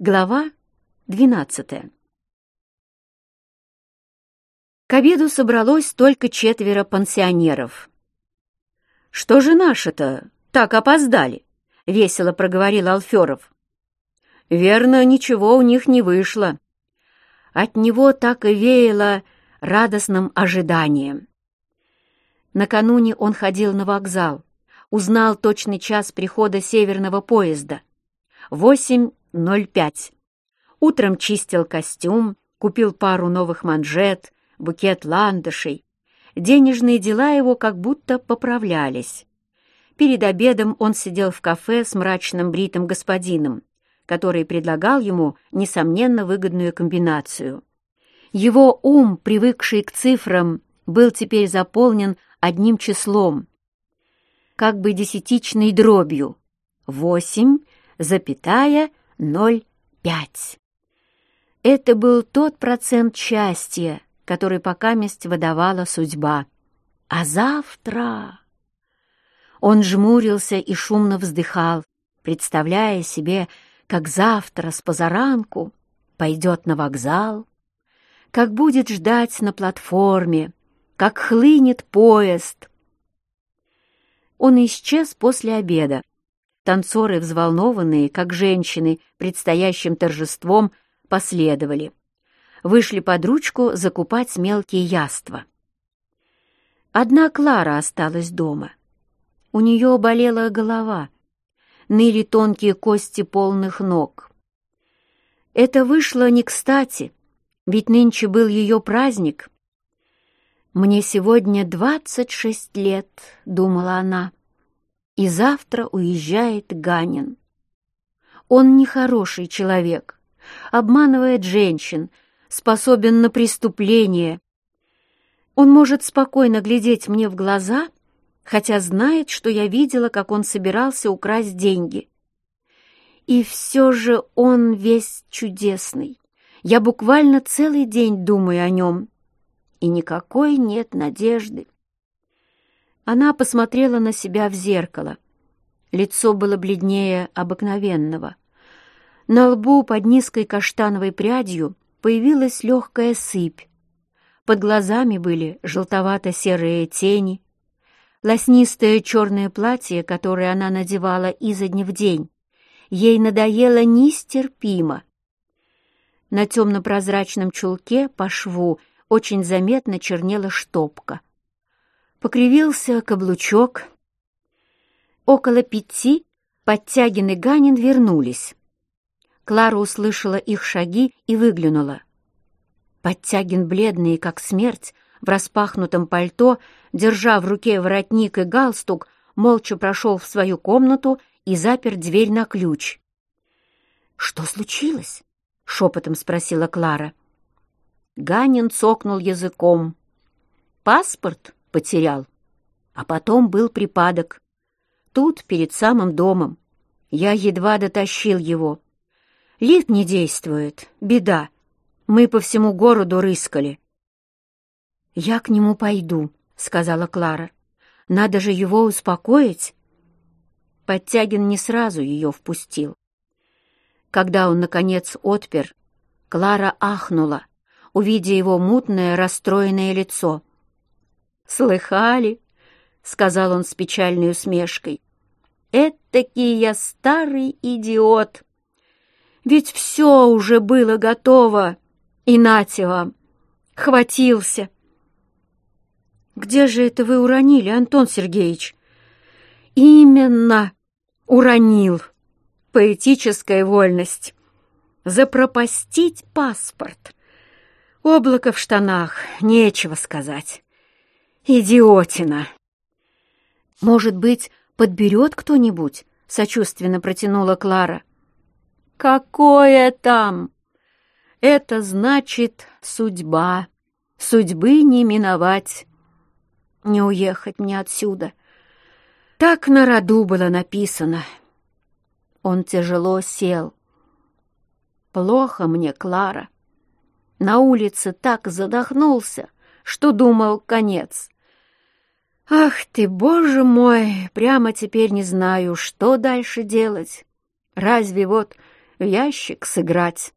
Глава двенадцатая К обеду собралось только четверо пансионеров. «Что же наши-то так опоздали?» — весело проговорил Алферов. «Верно, ничего у них не вышло». От него так и веяло радостным ожиданием. Накануне он ходил на вокзал, узнал точный час прихода северного поезда. Восемь 0,5. Утром чистил костюм, купил пару новых манжет, букет ландышей. Денежные дела его как будто поправлялись. Перед обедом он сидел в кафе с мрачным бритым господином, который предлагал ему, несомненно, выгодную комбинацию. Его ум, привыкший к цифрам, был теперь заполнен одним числом, как бы десятичной дробью — восемь, запятая, 0,5. Это был тот процент счастья, который пока месть выдавала судьба. А завтра... Он жмурился и шумно вздыхал, представляя себе, как завтра с позаранку пойдет на вокзал, как будет ждать на платформе, как хлынет поезд. Он исчез после обеда, Танцоры, взволнованные, как женщины, предстоящим торжеством, последовали. Вышли под ручку закупать мелкие яства. Одна Клара осталась дома. У нее болела голова, ныли тонкие кости полных ног. Это вышло не кстати, ведь нынче был ее праздник. «Мне сегодня двадцать шесть лет», — думала она и завтра уезжает Ганин. Он нехороший человек, обманывает женщин, способен на преступление. Он может спокойно глядеть мне в глаза, хотя знает, что я видела, как он собирался украсть деньги. И все же он весь чудесный. Я буквально целый день думаю о нем, и никакой нет надежды. Она посмотрела на себя в зеркало. Лицо было бледнее обыкновенного. На лбу под низкой каштановой прядью появилась легкая сыпь. Под глазами были желтовато-серые тени. Лоснистое черное платье, которое она надевала изо дня в день, ей надоело нестерпимо. На темно-прозрачном чулке по шву очень заметно чернела штопка — покривился каблучок. Около пяти Подтягин Ганин вернулись. Клара услышала их шаги и выглянула. Подтягин, бледный, как смерть, в распахнутом пальто, держа в руке воротник и галстук, молча прошел в свою комнату и запер дверь на ключ. «Что случилось?» — шепотом спросила Клара. Ганин цокнул языком. «Паспорт?» Потерял. А потом был припадок. Тут, перед самым домом. Я едва дотащил его. Лифт не действует. Беда. Мы по всему городу рыскали. «Я к нему пойду», — сказала Клара. «Надо же его успокоить». Подтягин не сразу ее впустил. Когда он, наконец, отпер, Клара ахнула, увидя его мутное, расстроенное лицо. «Слыхали?» — сказал он с печальной усмешкой. «Этакий я старый идиот! Ведь все уже было готово, и нате вам, хватился!» «Где же это вы уронили, Антон Сергеевич?» «Именно уронил. Поэтическая вольность. Запропастить паспорт. Облако в штанах, нечего сказать». «Идиотина!» «Может быть, подберет кто-нибудь?» — сочувственно протянула Клара. «Какое там? Это значит судьба. Судьбы не миновать. Не уехать мне отсюда. Так на роду было написано». Он тяжело сел. «Плохо мне, Клара. На улице так задохнулся, что думал конец. Ах ты, боже мой, прямо теперь не знаю, что дальше делать. Разве вот в ящик сыграть.